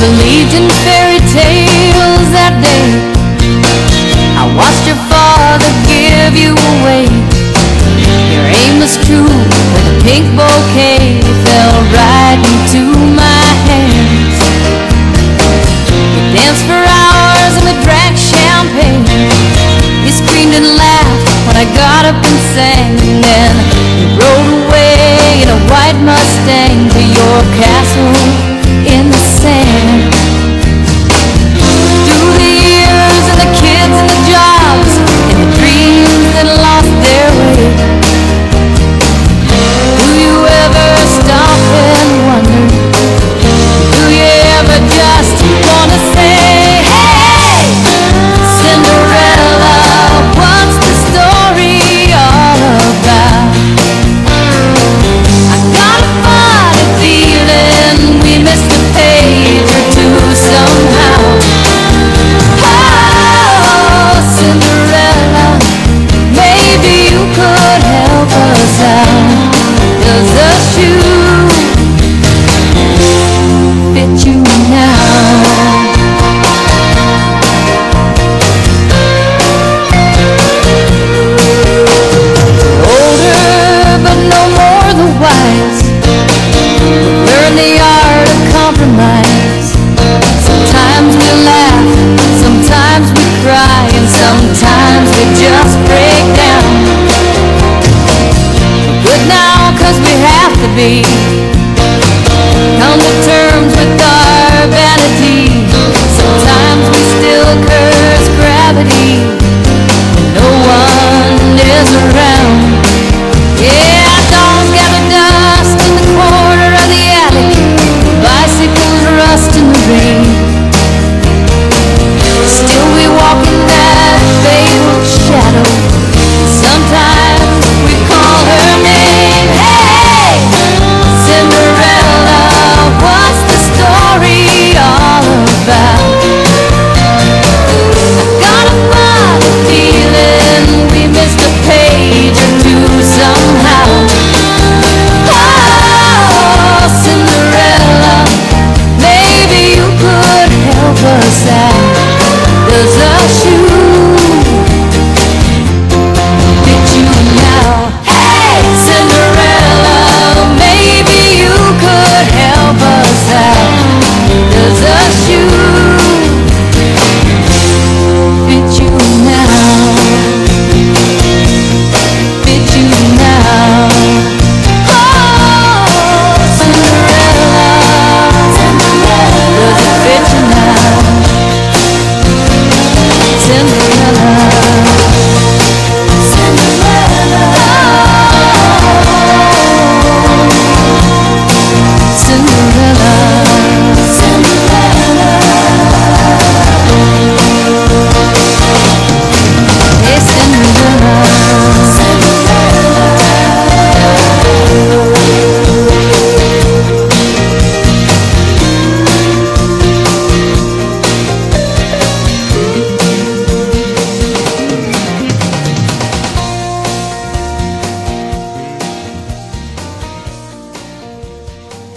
believed in fairy tales that day. I watched your father give you away. Your aim was true, but the pink bouquet fell right into my hands. You danced for hours and we drank champagne. You screamed and laughed when I got up and sang. And you rode away in a white Mustang to your castle